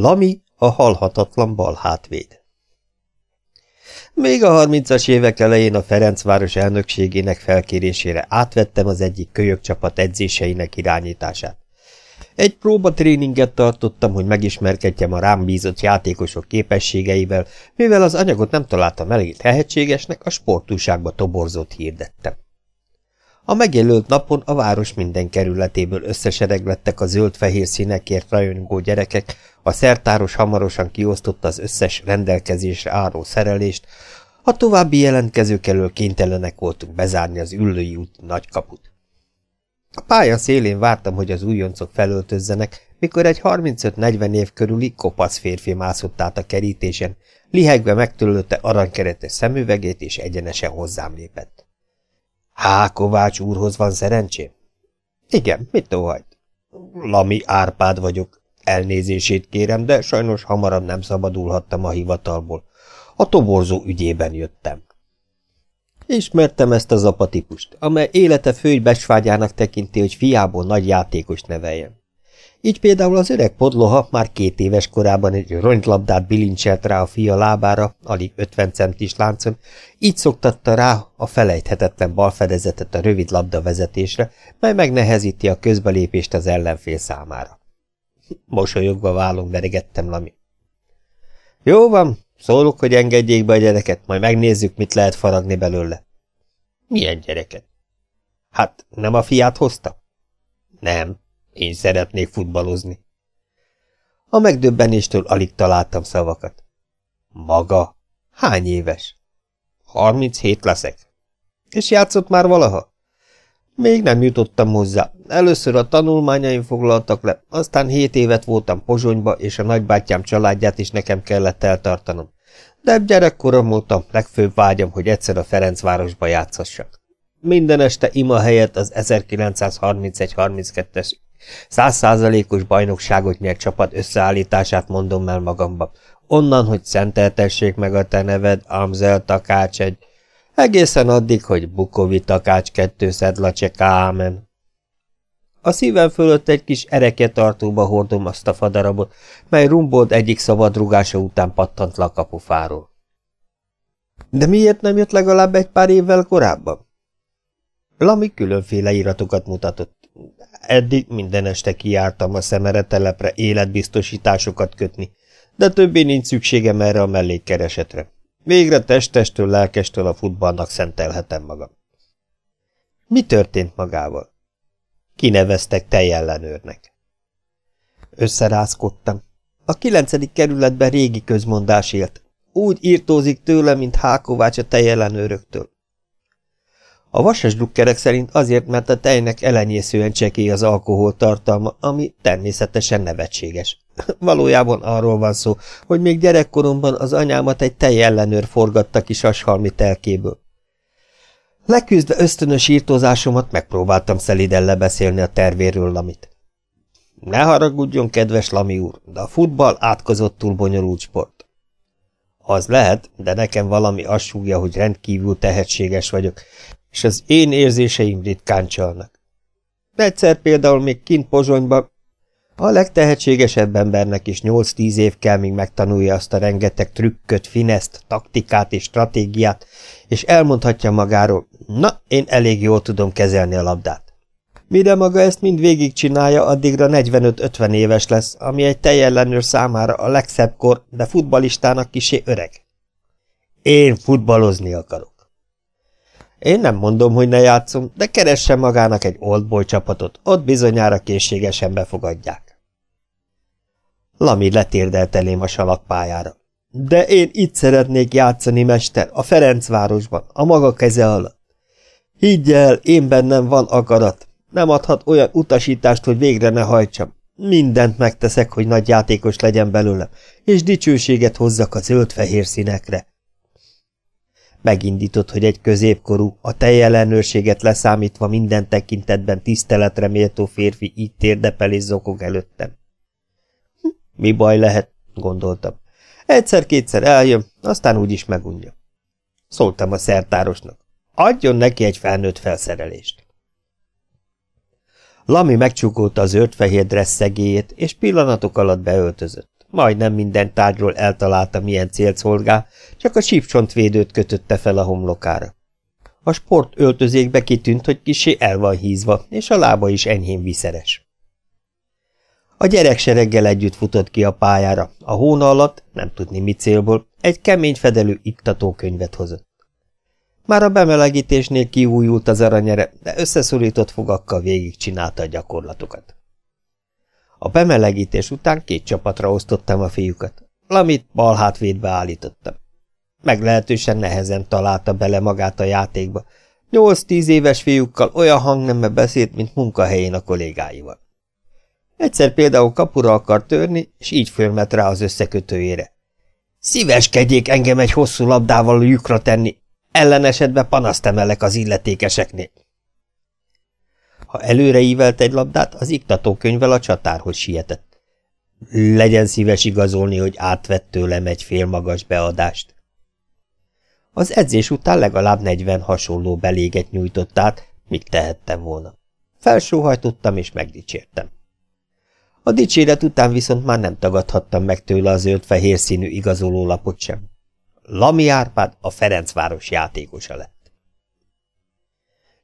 Lami a halhatatlan bal hátvéd. Még a harmincas évek elején a Ferencváros elnökségének felkérésére átvettem az egyik kölyök csapat edzéseinek irányítását. Egy próbatréninget tartottam, hogy megismerkedjem a rám bízott játékosok képességeivel, mivel az anyagot nem találtam elég tehetségesnek, a sportúságba toborzót hirdettem. A megjelölt napon a város minden kerületéből összesereglettek a zöld-fehér színekért rajongó gyerekek, a szertáros hamarosan kiosztotta az összes rendelkezésre álló szerelést, a további jelentkezők elől kénytelenek voltunk bezárni az üllői út nagykaput. A pálya szélén vártam, hogy az újoncok felöltözzenek, mikor egy 35-40 év körüli kopasz férfi mászott át a kerítésen, lihegve megtörölte aranykeretes szemüvegét, és egyenesen hozzám lépett. Há, Kovács úrhoz van szerencsém? Igen, mit óhajt? Lami Árpád vagyok. Elnézését kérem, de sajnos hamarabb nem szabadulhattam a hivatalból. A toborzó ügyében jöttem. Ismertem ezt az apatipust, amely élete főgy besvágyának tekinti, hogy fiából nagy játékos neveljen. Így például az öreg podloha már két éves korában egy ronylabdát bilincselt rá a fia lábára, alig 50 centis láncon, így szoktatta rá a felejthetetlen balfedezetet a rövid labda vezetésre, mely megnehezíti a közbelépést az ellenfél számára. Mosolyogva vállon veregettem Lami. Jó van, szólok, hogy engedjék be a gyereket, majd megnézzük, mit lehet faragni belőle. Milyen gyereket? Hát, nem a fiát hozta? Nem, én szeretnék futballozni. A megdöbbenéstől alig találtam szavakat. Maga? Hány éves? Harminchét leszek. És játszott már valaha? Még nem jutottam hozzá. Először a tanulmányaim foglaltak le, aztán hét évet voltam Pozsonyba, és a nagybátyám családját is nekem kellett eltartanom. De gyerekkorom óta legfőbb vágyam, hogy egyszer a Ferencvárosba játszassak. Minden este ima helyett az 1931-32-es Százszázalékos bajnokságot nyert csapat összeállítását mondom el magamba. Onnan, hogy szenteltessék meg a te neved, Amzel Takács egy, egészen addig, hogy Bukovi Takács kettő szedlacse kámen. A szívem fölött egy kis ereketartóba hordom azt a fadarabot, mely rumbold egyik szabadrugása után pattant le. De miért nem jött legalább egy pár évvel korábban? Lami különféle iratokat mutatott. Eddig minden este kiártam a szemere telepre életbiztosításokat kötni, de többé nincs szükségem erre a mellékkeresetre. Végre testestől, lelkestől a futballnak szentelhetem magam. Mi történt magával? Kineveztek tejellenőrnek. Összerázkodtam. A kilencedik kerületben régi közmondás élt. Úgy írtózik tőle, mint Hákovács a tejellenőröktől. A vasas drukkerek szerint azért, mert a tejnek elenyészően csekély az alkohol tartalma, ami természetesen nevetséges. Valójában arról van szó, hogy még gyerekkoromban az anyámat egy tej ellenőr forgatta ki sashalmi telkéből. Leküzdve ösztönös írtózásomat megpróbáltam szeliden lebeszélni a tervéről Lamit. Ne haragudjon, kedves Lami úr, de a futball átkozottul bonyolult sport. Az lehet, de nekem valami azt súgja, hogy rendkívül tehetséges vagyok, és az én érzéseim ritkán csalnak. Egyszer például még kint Pozsonyban a legtehetségesebb embernek is 8-10 év kell, míg megtanulja azt a rengeteg trükköt, fineszt, taktikát és stratégiát, és elmondhatja magáról, na, én elég jól tudom kezelni a labdát. Mire maga ezt mind végigcsinálja, addigra 45-50 éves lesz, ami egy tejellenőr számára a legszebb kor, de futbalistának kisé öreg. Én futballozni akarok. Én nem mondom, hogy ne játszom, de keressen magának egy oldboy csapatot, ott bizonyára készségesen befogadják. Lami letérdelt elém a salakpályára. De én itt szeretnék játszani, mester, a Ferencvárosban, a maga keze alatt. Higgy el, én bennem van akarat. Nem adhat olyan utasítást, hogy végre ne hajtsam. Mindent megteszek, hogy nagy játékos legyen belőlem, és dicsőséget hozzak a zöld-fehér színekre. Megindított, hogy egy középkorú, a ellenőrséget leszámítva minden tekintetben tiszteletre méltó férfi így térdepel és zokog előttem. Hm, mi baj lehet, gondoltam. Egyszer-kétszer eljön, aztán úgyis megunja. Szóltam a szertárosnak. Adjon neki egy felnőtt felszerelést. Lami megcsukolta az zöld-fehér dresszegéjét, és pillanatok alatt beöltözött. majdnem minden tárgyról eltalálta, milyen célt szolgál, csak a sípcsontvédőt kötötte fel a homlokára. A sport öltözékbe kitűnt, hogy kisé el van hízva, és a lába is enyhén viszeres. A gyereksereggel együtt futott ki a pályára, a hóna alatt, nem tudni mi célból, egy kemény fedelő iktatókönyvet hozott. Már a bemelegítésnél kiújult az aranyere, de összeszorított fogakkal végigcsinálta a gyakorlatokat. A bemelegítés után két csapatra osztottam a fiúkat. Lamit bal hátvédbe állítottam. Meglehetősen nehezen találta bele magát a játékba. Nyolc-tíz éves fiúkkal olyan hangnemme beszélt, mint munkahelyén a kollégáival. Egyszer például kapura akar törni, és így fölmet rá az összekötőjére. Szíveskedjék engem egy hosszú labdával lyukra tenni, ellenesetben panaszt emelek az illetékeseknél. Ha előre ívelt egy labdát, az iktatókönyvvel a csatárhoz sietett. Legyen szíves igazolni, hogy átvett tőlem egy fél magas beadást. Az edzés után legalább negyven hasonló beléget nyújtott át, míg tehettem volna. Felsóhajtottam és megdicsértem. A dicséret után viszont már nem tagadhattam meg tőle a zöld-fehér színű igazolólapot sem. Lami Árpád a Ferencváros játékosa lett.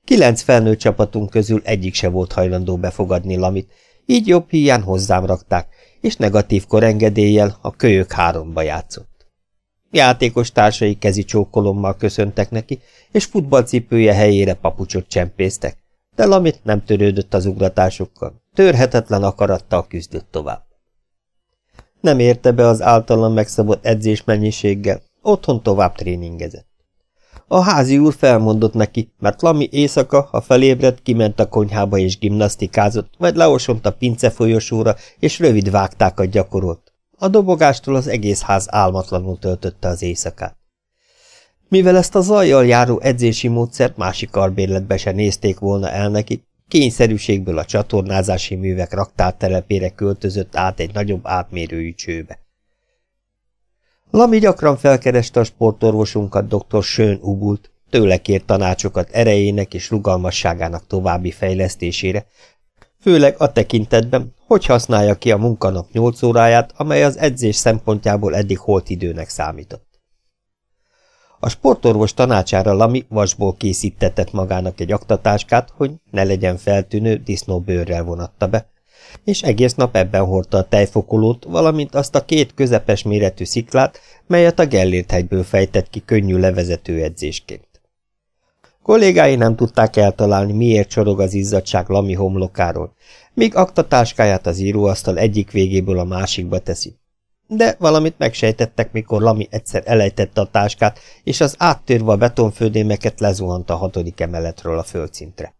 Kilenc felnőtt csapatunk közül egyik se volt hajlandó befogadni Lamit, így jobb híján hozzám rakták, és negatív korengedéllyel a kölyök háromba játszott. Játékos társai kezi csókolommal köszöntek neki, és futballcipője helyére papucsot csempésztek, de Lamit nem törődött az ugratásokkal, törhetetlen akarattal küzdött tovább. Nem érte be az általam megszabott edzésmennyiséggel, otthon tovább tréningezett. A házi úr felmondott neki, mert Lami éjszaka, ha felébredt, kiment a konyhába és gimnasztikázott, vagy leosont a pince folyosóra, és rövid vágtákat gyakorolt. A dobogástól az egész ház álmatlanul töltötte az éjszakát. Mivel ezt a zajjal járó edzési módszert másik arbérletbe se nézték volna el neki, kényszerűségből a csatornázási művek raktártelepére költözött át egy nagyobb átmérőjű csőbe. Lami gyakran felkereste a sportorvosunkat, dr. Sön Ubult, tőle kért tanácsokat erejének és rugalmasságának további fejlesztésére, főleg a tekintetben, hogy használja ki a munkanap 8 óráját, amely az edzés szempontjából eddig holt időnek számított. A sportorvos tanácsára Lami vasból készítetett magának egy aktatáskát, hogy ne legyen feltűnő, disznóbőrrel vonatta be, és egész nap ebben hordta a tejfokolót, valamint azt a két közepes méretű sziklát, melyet a Gellért hegyből fejtett ki könnyű levezető edzésként. Kollégái nem tudták eltalálni, miért csorog az izzadság Lami homlokáról, míg aktatáskáját az íróasztal egyik végéből a másikba teszi. De valamit megsejtettek, mikor Lami egyszer elejtette a táskát, és az áttörve a betonföldémeket lezuhant a hatodik emeletről a földszintre.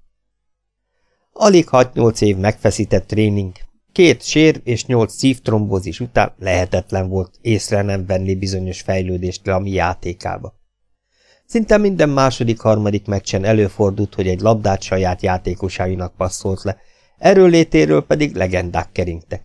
Alig 6-8 év megfeszített tréning, két sér és nyolc szívtrombózis után lehetetlen volt észre nem venni bizonyos fejlődést a mi játékába. Szinte minden második-harmadik meccsen előfordult, hogy egy labdát saját játékosainak passzolt le, erőlétéről pedig legendák keringtek.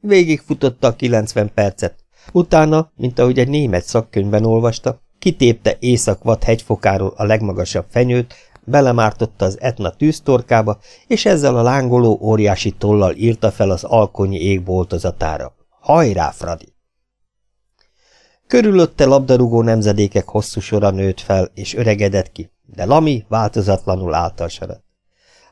Végig futotta a 90 percet, utána, mint ahogy egy német szakkönyvben olvasta, kitépte észak hegyfokáról a legmagasabb fenyőt, belemártotta az Etna tűztorkába, és ezzel a lángoló óriási tollal írta fel az alkonyi égboltozatára. Hajrá, Fradi! Körülötte labdarúgó nemzedékek hosszú sora nőtt fel, és öregedett ki, de Lami változatlanul állt a sarat.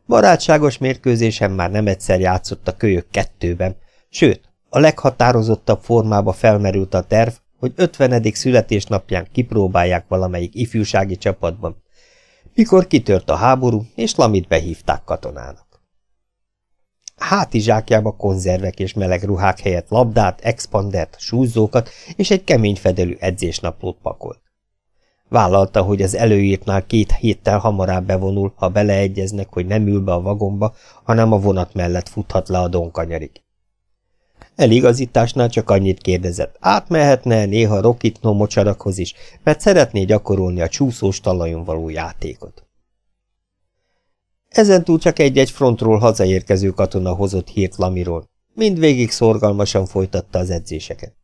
Barátságos mérkőzésen már nem egyszer játszott a kölyök kettőben, sőt, a leghatározottabb formába felmerült a terv, hogy ötvenedik születésnapján kipróbálják valamelyik ifjúsági csapatban, mikor kitört a háború, és Lamit behívták katonának. Hátizsákjába konzervek és meleg ruhák helyett labdát, expandert, súzzókat és egy kemény fedelű edzésnaplót pakolt. Vállalta, hogy az előírtnál két héttel hamarabb bevonul, ha beleegyeznek, hogy nem ül be a vagomba, hanem a vonat mellett futhat le a donkanyarig. Eligazításnál csak annyit kérdezett, átmehetne néha Rokitno mocsarakhoz is, mert szeretné gyakorolni a csúszós talajon való játékot. Ezentúl csak egy-egy frontról hazaérkező katona hozott hírt Lamiról, mindvégig szorgalmasan folytatta az edzéseket.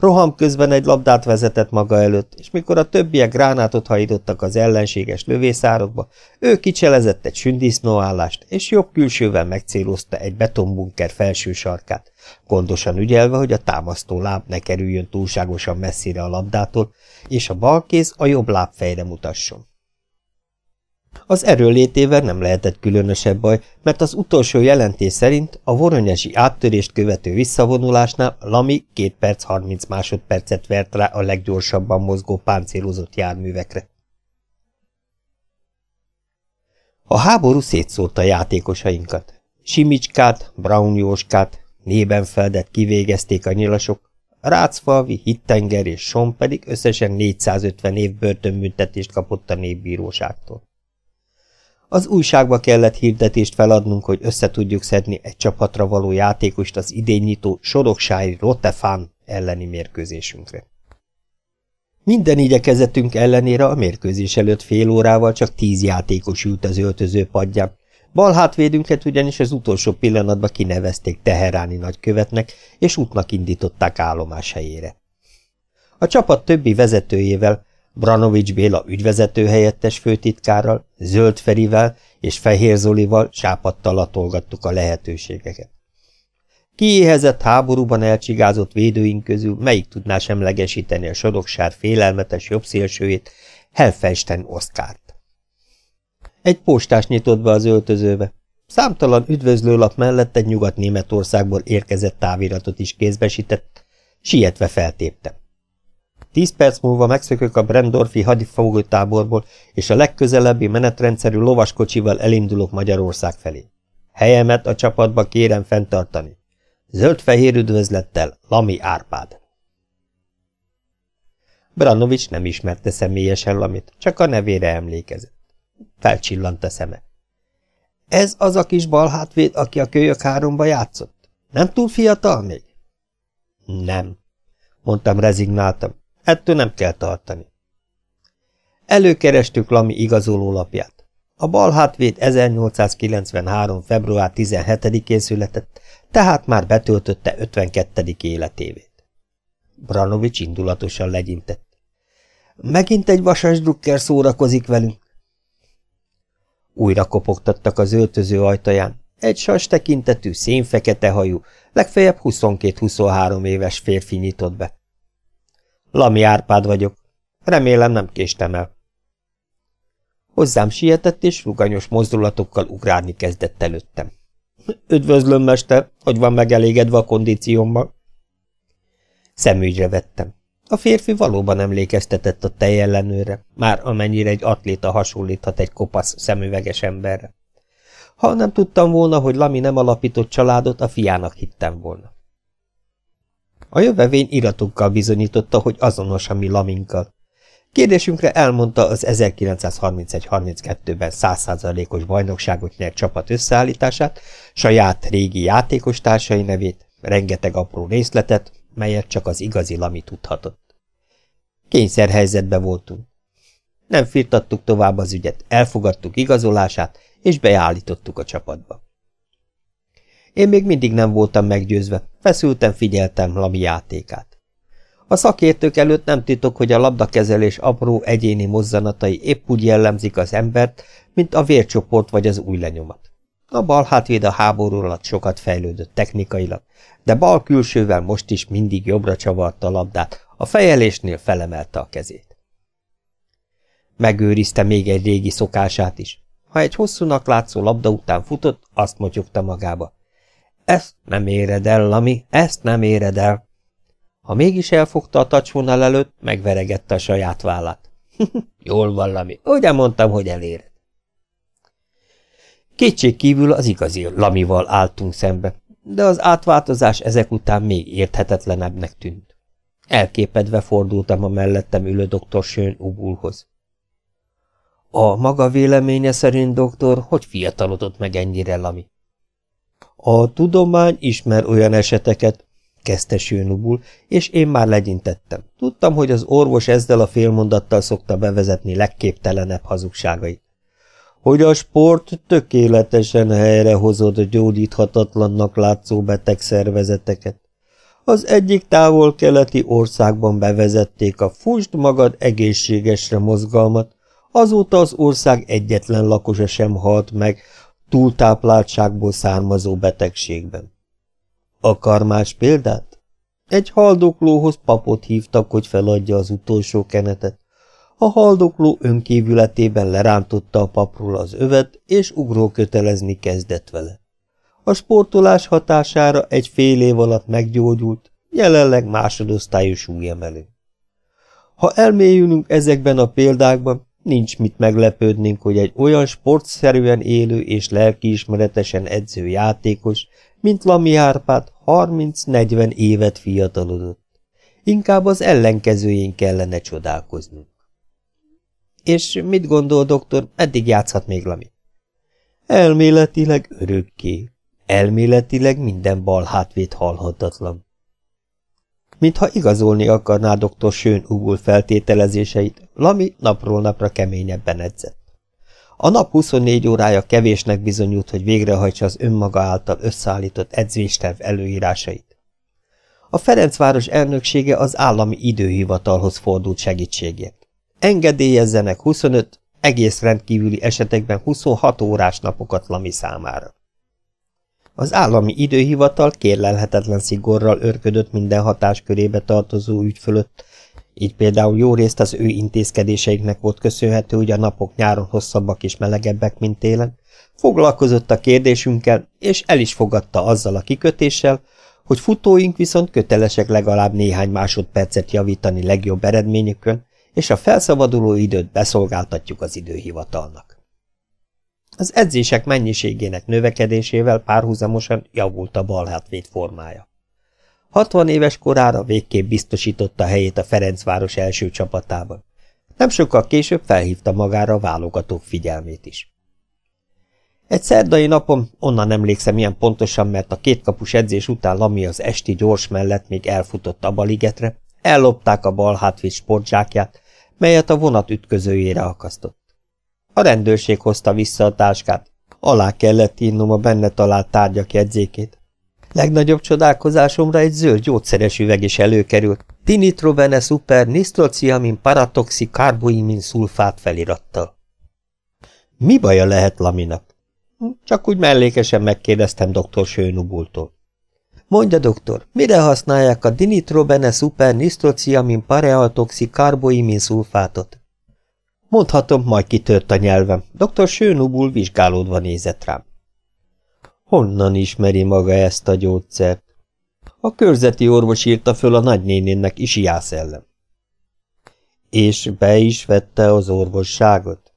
Roham közben egy labdát vezetett maga előtt, és mikor a többiek gránátot hajítottak az ellenséges lövészárokba, ő kicselezett egy sündisznóállást, és jobb külsővel megcélozta egy betonbunker felső sarkát, gondosan ügyelve, hogy a támasztó láb ne kerüljön túlságosan messzire a labdától, és a bal kéz a jobb lábfejre mutasson. Az erőlétével nem lehetett különösebb baj, mert az utolsó jelentés szerint a voronyesi áttörést követő visszavonulásnál Lami 2 perc 30 másodpercet vert rá a leggyorsabban mozgó páncélozott járművekre. A háború szétszórta játékosainkat. Simicskát, Brown Jóskát, Nébenfeldet kivégezték a nyilasok, Rácfalvi, Hittenger és Son pedig összesen 450 év börtönbüntetést kapott a népbíróságtól. Az újságba kellett hirdetést feladnunk, hogy összetudjuk szedni egy csapatra való játékost az idénynyitó Soroksári Rotefán elleni mérkőzésünkre. Minden igyekezetünk ellenére a mérkőzés előtt fél órával csak tíz játékos ült az öltöző padján. Bal hátvédünket ugyanis az utolsó pillanatban kinevezték Teheráni nagykövetnek, és útnak indították állomás helyére. A csapat többi vezetőjével, Branovics Béla ügyvezető helyettes főtitkárral, Zöld Ferivel és Fehér Zolival sápadtal latolgattuk a lehetőségeket. Kiéhezett háborúban elcsigázott védőink közül melyik tudná semlegesíteni a Soroksár félelmetes jobbszélsőjét, Helfenstein Oszkárt. Egy postás nyitott be az öltözőbe. Számtalan üdvözlőlap mellett egy nyugat-németországból érkezett táviratot is kézbesített, sietve feltéptem. Tíz perc múlva megszökök a Brendorfi hadifogótáborból, és a legközelebbi menetrendszerű lovaskocsival elindulok Magyarország felé. Helyemet a csapatba kérem fenntartani. Zöld-fehér üdvözlettel, Lami Árpád. Branovics nem ismerte személyesen Lamit, csak a nevére emlékezett. Felcsillant a szeme. Ez az a kis balhátvéd, aki a kölyök háromba játszott? Nem túl fiatal még? Nem, mondtam rezignáltam. Ettől nem kell tartani. Előkerestük Lami igazolólapját. A balhátvéd 1893. február 17-én született, tehát már betöltötte 52. életévét. Branovics indulatosan legyintett. Megint egy vasas drukker szórakozik velünk. Újra kopogtattak az öltöző ajtaján. Egy sas tekintetű, szénfekete hajú, legfeljebb 22-23 éves férfi nyitott be. Lami Árpád vagyok. Remélem nem késtem el. Hozzám sietett, és ruganyos mozdulatokkal ugrálni kezdett előttem. Üdvözlöm, mester, hogy van megelégedve a kondíciómmal. Szemügyre vettem. A férfi valóban emlékeztetett a tejellenőre, már amennyire egy atléta hasonlíthat egy kopasz szemüveges emberre. Ha nem tudtam volna, hogy Lami nem alapított családot, a fiának hittem volna. A jövevény iratokkal bizonyította, hogy azonos a mi laminkkal. Kérdésünkre elmondta az 1931-32-ben százszázalékos bajnokságot nyert csapat összeállítását, saját régi játékos társai nevét, rengeteg apró részletet, melyet csak az igazi lami tudhatott. Kényszerhelyzetbe voltunk. Nem firtattuk tovább az ügyet, elfogadtuk igazolását, és beállítottuk a csapatba. Én még mindig nem voltam meggyőzve, feszülten figyeltem Lami játékát. A szakértők előtt nem titok, hogy a labdakezelés apró egyéni mozzanatai épp úgy jellemzik az embert, mint a vércsoport vagy az új lenyomat. A bal hátvéd a háború alatt sokat fejlődött technikailag, de bal külsővel most is mindig jobbra csavarta a labdát, a fejelésnél felemelte a kezét. Megőrizte még egy régi szokását is. Ha egy hosszúnak látszó labda után futott, azt motyogta magába. Ezt nem éred el, Lami, ezt nem éred el. Ha mégis elfogta a tacsvonal előtt, megveregette a saját vállát. Jól van, Lami, ugye mondtam, hogy eléred. Kétség kívül az igazi Lamival álltunk szembe, de az átváltozás ezek után még érthetetlenebbnek tűnt. Elképedve fordultam a mellettem ülő doktor Sőn Ubulhoz. A maga véleménye szerint, doktor, hogy fiatalodott meg ennyire, Lami? A tudomány ismer olyan eseteket, kezdte Sőnubul, és én már legyintettem. Tudtam, hogy az orvos ezzel a félmondattal szokta bevezetni legképtelenebb hazugságait. Hogy a sport tökéletesen helyrehozott gyógyíthatatlannak látszó beteg szervezeteket. Az egyik távol-keleti országban bevezették a Fusd magad egészségesre mozgalmat, azóta az ország egyetlen lakosa sem halt meg túltápláltságból származó betegségben. Akar más példát? Egy haldoklóhoz papot hívtak, hogy feladja az utolsó kenetet. A haldokló önkívületében lerántotta a papról az övet, és ugrókötelezni kezdett vele. A sportolás hatására egy fél év alatt meggyógyult, jelenleg másodosztályos súlyemelő. Ha elmélyülünk ezekben a példákban, nincs mit meglepődnünk, hogy egy olyan sportszerűen élő és lelkiismeretesen edző játékos, mint Lami Árpád 30-40 évet fiatalodott. Inkább az ellenkezőjén kellene csodálkoznunk. És mit gondol, doktor, eddig játszhat még Lami? Elméletileg örökké. Elméletileg minden bal hátvét halhatatlan. Mintha igazolni akarná dr. Sőn ugul feltételezéseit, Lami napról napra keményebben edzett. A nap 24 órája kevésnek bizonyult, hogy végrehajtsa az önmaga által összeállított edzésterv előírásait. A Ferencváros elnöksége az állami időhivatalhoz fordult segítségért. Engedélyezzenek 25, egész rendkívüli esetekben 26 órás napokat Lami számára. Az állami időhivatal kérlelhetetlen szigorral örködött minden hatáskörébe tartozó ügy fölött, így például jó részt az ő intézkedéseiknek volt köszönhető, hogy a napok nyáron hosszabbak és melegebbek, mint télen, foglalkozott a kérdésünkkel, és el is fogadta azzal a kikötéssel, hogy futóink viszont kötelesek legalább néhány másodpercet javítani legjobb eredményükön, és a felszabaduló időt beszolgáltatjuk az időhivatalnak. Az edzések mennyiségének növekedésével párhuzamosan javult a bal hátvéd formája. 60 éves korára végképp biztosította helyét a Ferencváros első csapatában. Nem sokkal később felhívta magára a válogatók figyelmét is. Egy szerdai napon, onnan emlékszem ilyen pontosan, mert a kétkapus edzés után Lami az esti gyors mellett még elfutott a baligetre, ellopták a bal hátvéd sportzsákját, melyet a vonat ütközőjére akasztott. A rendőrség hozta vissza a táskát, alá kellett írnom a benne talált tárgyak jegyzékét. Legnagyobb csodálkozásomra egy zöld gyógyszeres üveg is előkerült, Dinitrovene super nistrociamin paratoxi carboimin szulfát felirattal. Mi baja lehet Laminak? Csak úgy mellékesen megkérdeztem dr. Sőnubultól. Mondja, doktor, mire használják a dinitrobene super nistrociamin parealtoxi carboimin szulfátot? Mondhatom, majd kitört a nyelvem. Dr. Sőnubul vizsgálódva nézett rám. Honnan ismeri maga ezt a gyógyszert? A körzeti orvos írta föl a nagynénének Isiász ellen. És be is vette az orvosságot?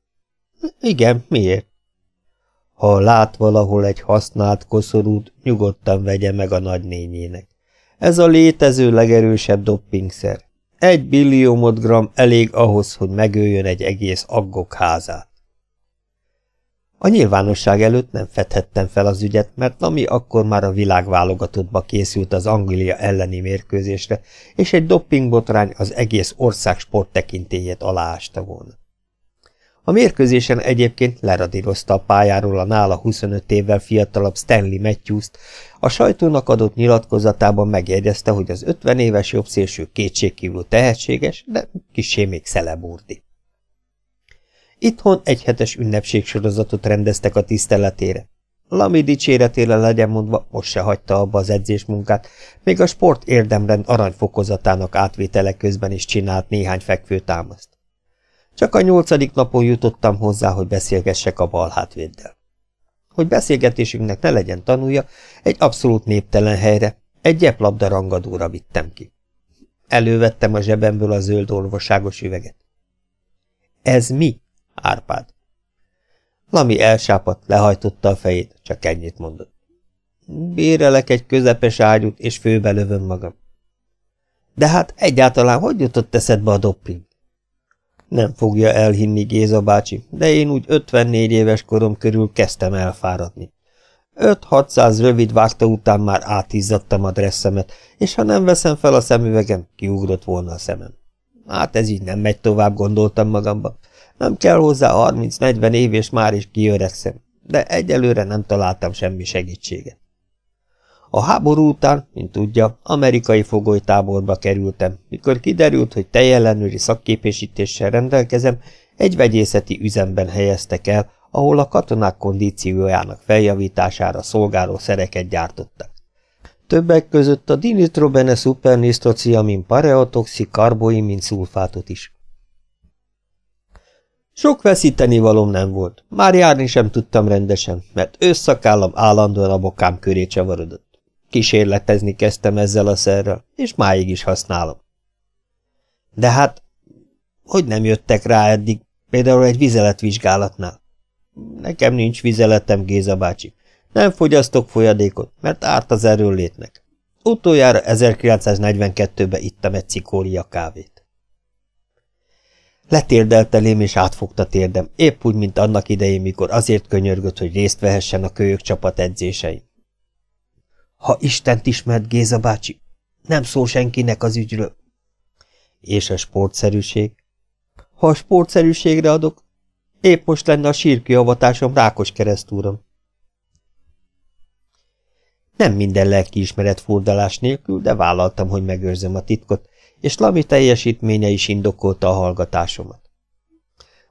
Igen, miért? Ha lát valahol egy használt koszorút, nyugodtan vegye meg a nagynényének. Ez a létező legerősebb doppingszer. Egy billiómod gram elég ahhoz, hogy megöljön egy egész aggok házát. A nyilvánosság előtt nem fedhettem fel az ügyet, mert Nami akkor már a világválogatottba készült az Anglia elleni mérkőzésre, és egy doppingbotrány az egész ország sporttekintélyét aláásta volna. A mérkőzésen egyébként leradírozta a pályáról a nála 25 évvel fiatalabb Stanley Matthews-t, a sajtónak adott nyilatkozatában megjegyezte, hogy az 50 éves jobbszélső kétségkívül tehetséges, de kisé még szeleburdi. Itthon egy hetes ünnepségsorozatot rendeztek a tiszteletére. Lami dicséretére legyen mondva, most se hagyta abba az edzésmunkát, még a sport érdemrend aranyfokozatának átvétele közben is csinált néhány fekvőtámaszt. Csak a nyolcadik napon jutottam hozzá, hogy beszélgessek a bal hátvéddel. Hogy beszélgetésünknek ne legyen tanúja, egy abszolút néptelen helyre, egy gyeplabda rangadóra vittem ki. Elővettem a zsebemből a zöld orvosságos üveget. Ez mi? Árpád. Lami elsápadt, lehajtotta a fejét, csak ennyit mondott. Bérelek egy közepes ágyút, és főbe lövöm magam. De hát egyáltalán hogy jutott eszedbe a dopping? Nem fogja elhinni Géza bácsi, de én úgy 54 éves korom körül kezdtem elfáradni. 5-600 rövid vágta után már átizzadtam a dresszemet, és ha nem veszem fel a szemüvegem, kiugrott volna a szemem. Hát ez így nem megy tovább, gondoltam magamba. Nem kell hozzá 30-40 év, és már is kiöregszem, de egyelőre nem találtam semmi segítséget. A háború után, mint tudja, amerikai fogolytáborba kerültem. Mikor kiderült, hogy teljellenőri szakképesítéssel rendelkezem, egy vegyészeti üzemben helyeztek el, ahol a katonák kondíciójának feljavítására szolgáló szereket gyártottak. Többek között a dinitrobene supernisztociamin pareotoxi karboimin szulfátot is. Sok veszíteni valóm nem volt. Már járni sem tudtam rendesen, mert összakállam állandóan a bokám köré csavarodott. Kísérletezni kezdtem ezzel a szerrel, és máig is használom. De hát, hogy nem jöttek rá eddig, például egy vizeletvizsgálatnál? Nekem nincs vizeletem, Géza bácsi. Nem fogyasztok folyadékot, mert árt az erőlétnek. Utoljára 1942-ben ittam egy cikória kávét. Letérdelt elém és átfogta térdem, épp úgy, mint annak idején, mikor azért könyörgött, hogy részt vehessen a kölyök csapat edzésein. Ha Istent ismert Géza bácsi, nem szól senkinek az ügyről. És a sportszerűség? Ha a sportszerűségre adok, épp most lenne a sírkiavatásom Rákos keresztúrom. Nem minden lelkiismeret furdalás nélkül, de vállaltam, hogy megőrzöm a titkot, és Lami teljesítménye is indokolta a hallgatásomat.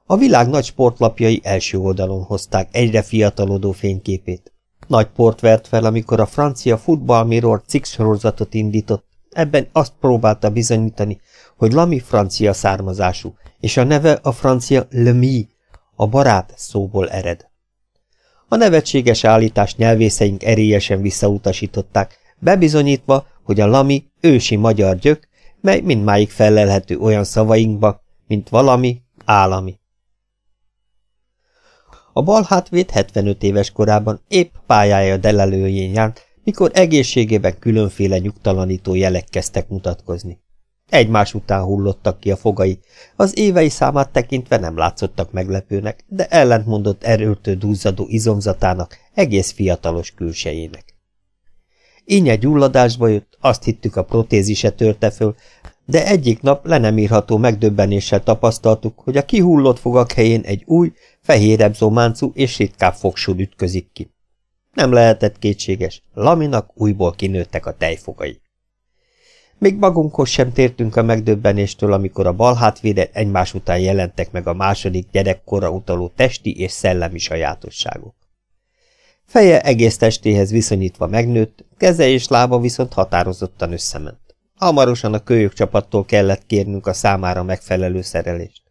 A világ nagy sportlapjai első oldalon hozták egyre fiatalodó fényképét. Nagy port vert fel, amikor a francia futballmirror cikk sorozatot indított, ebben azt próbálta bizonyítani, hogy Lami francia származású, és a neve a francia Lemi, a barát szóból ered. A nevetséges állítás nyelvészeink erélyesen visszautasították, bebizonyítva, hogy a lami ősi magyar gyök, mely mindmáig felelhető olyan szavainkba, mint valami, állami. A bal hátvéd 75 éves korában épp pályája delelőjén járt, mikor egészségében különféle nyugtalanító jelek kezdtek mutatkozni. Egymás után hullottak ki a fogai, az évei számát tekintve nem látszottak meglepőnek, de ellentmondott erőltő duzzadó izomzatának, egész fiatalos külsejének. Ínye gyulladásba jött, azt hittük a protézise törte föl, de egyik nap le nem írható megdöbbenéssel tapasztaltuk, hogy a kihullott fogak helyén egy új, fehérebb zománcú és ritkább fogsúd ütközik ki. Nem lehetett kétséges, Laminak újból kinőttek a tejfogai. Még magunkhoz sem tértünk a megdöbbenéstől, amikor a bal hátvéden egymás után jelentek meg a második gyerekkorra utaló testi és szellemi sajátosságok. Feje egész testéhez viszonyítva megnőtt, keze és lába viszont határozottan összement. Hamarosan a kölyök csapattól kellett kérnünk a számára megfelelő szerelést.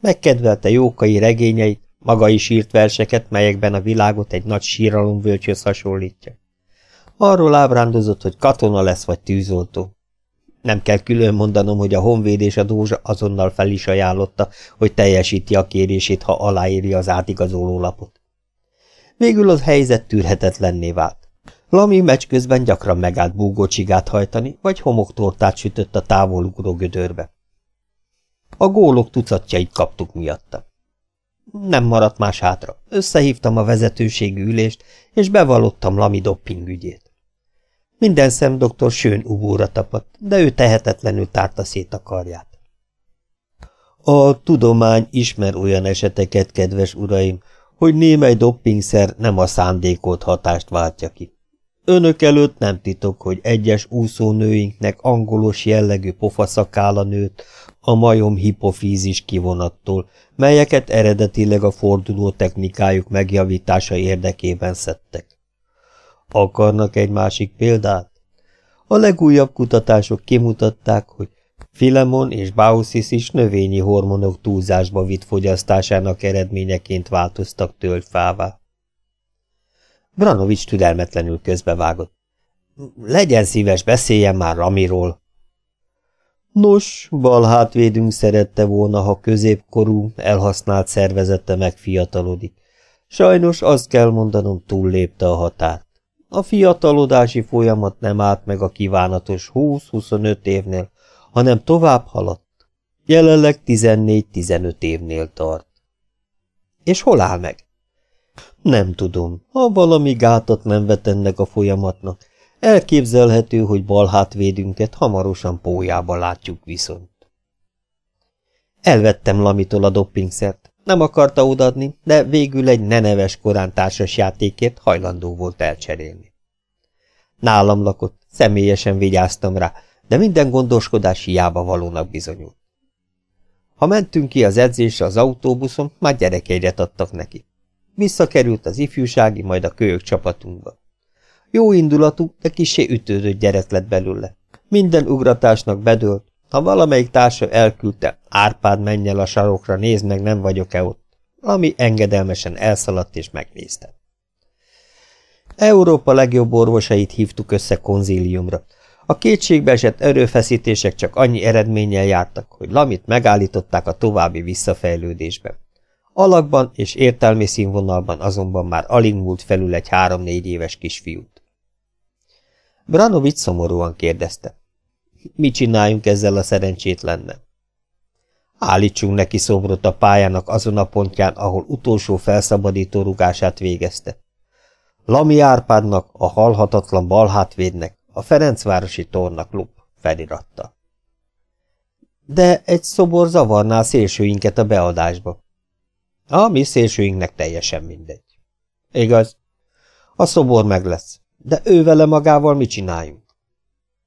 Megkedvelte jókai regényeit, maga is írt verseket, melyekben a világot egy nagy síralomvölgyhöz hasonlítja. Arról ábrándozott, hogy katona lesz vagy tűzoltó. Nem kell külön mondanom, hogy a honvéd a dózsa azonnal fel is ajánlotta, hogy teljesíti a kérését, ha aláírja az átigazoló lapot. Végül az helyzet tűrhetetlenné vált. Lami meccs közben gyakran megállt búgócsigát hajtani, vagy homoktortát sütött a távolugró gödörbe. A gólok tucatjait kaptuk miatta. Nem maradt más hátra. Összehívtam a vezetőségi ülést, és bevallottam Lami doppingügyét. Minden szemdoktor sőn ugóra tapadt, de ő tehetetlenül tárta szét a karját. A tudomány ismer olyan eseteket, kedves uraim, hogy némely doppingszer nem a szándékolt hatást váltja ki. Önök előtt nem titok, hogy egyes úszónőinknek angolos jellegű pofaszakála nőtt a majom hipofízis kivonattól, melyeket eredetileg a forduló technikájuk megjavítása érdekében szedtek. Akarnak egy másik példát? A legújabb kutatások kimutatták, hogy Filemon és Bausis is növényi hormonok túlzásba vitt fogyasztásának eredményeként változtak tölgyfává. Branovics türelmetlenül közbevágott. Legyen szíves, beszéljen már Ramiról. Nos, bal hátvédünk szerette volna, ha középkorú, elhasznált szervezete megfiatalodik. Sajnos azt kell mondanom, túllépte a határt. A fiatalodási folyamat nem állt meg a kívánatos 20-25 évnél, hanem tovább haladt. Jelenleg 14-15 évnél tart. És hol áll meg? Nem tudom, ha valami gátat nem vet ennek a folyamatnak, elképzelhető, hogy balhátvédünket hamarosan pójába látjuk viszont. Elvettem Lamitól a doppingszert. Nem akarta odadni, de végül egy neneves korán társas játékért hajlandó volt elcserélni. Nálam lakott, személyesen vigyáztam rá, de minden gondoskodás hiába valónak bizonyult. Ha mentünk ki az edzésre az autóbuszon, már gyerekeiret adtak neki. Visszakerült az ifjúsági, majd a kölyök csapatunkba. Jó indulatú, de kisé ütődött gyerek lett belőle. Minden ugratásnak bedőlt, ha valamelyik társa elküldte, Árpád menj el a sarokra, nézd meg, nem vagyok-e ott, ami engedelmesen elszaladt és megnézte. Európa legjobb orvosait hívtuk össze konzíliumra. A kétségbeesett erőfeszítések csak annyi eredménnyel jártak, hogy Lamit megállították a további visszafejlődésben. Alakban és értelmi színvonalban azonban már alig múlt felül egy három-négy éves kisfiút. Branovic szomorúan kérdezte. Mit csináljunk ezzel a szerencsétlennel? Állítsunk neki szobrot a pályának azon a pontján, ahol utolsó felszabadító rugását végezte. Lami Árpádnak, a halhatatlan balhátvédnek, a Ferencvárosi tornak lup feliratta. De egy szobor zavarná a szélsőinket a beadásba. A mi szélsőinknek teljesen mindegy. Igaz? A szobor meg lesz, de ő vele magával mit csináljunk?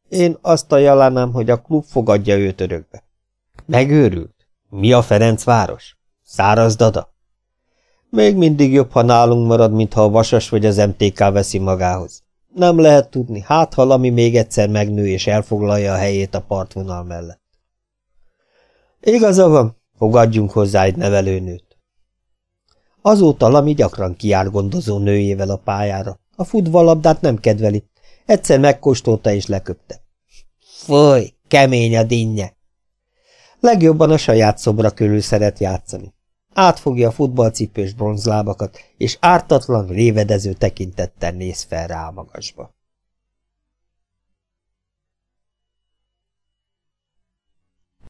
Én azt ajánlanám, hogy a klub fogadja őt örökbe. Megőrült? Mi a Ferencváros? Száraz dada? Még mindig jobb, ha nálunk marad, mintha a Vasas vagy az MTK veszi magához. Nem lehet tudni, hát ha Lami még egyszer megnő és elfoglalja a helyét a partvonal mellett. Igaza van, fogadjunk hozzá egy nevelőnőt. Azóta Lami gyakran kiár gondozó nőjével a pályára. A futballabdát nem kedveli. Egyszer megkóstolta és leköpte. Foly, kemény a dinnye! Legjobban a saját szobra körül szeret játszani. Átfogja a futballcipős bronzlábakat, és ártatlan, révedező tekintettel néz fel rá a magasba.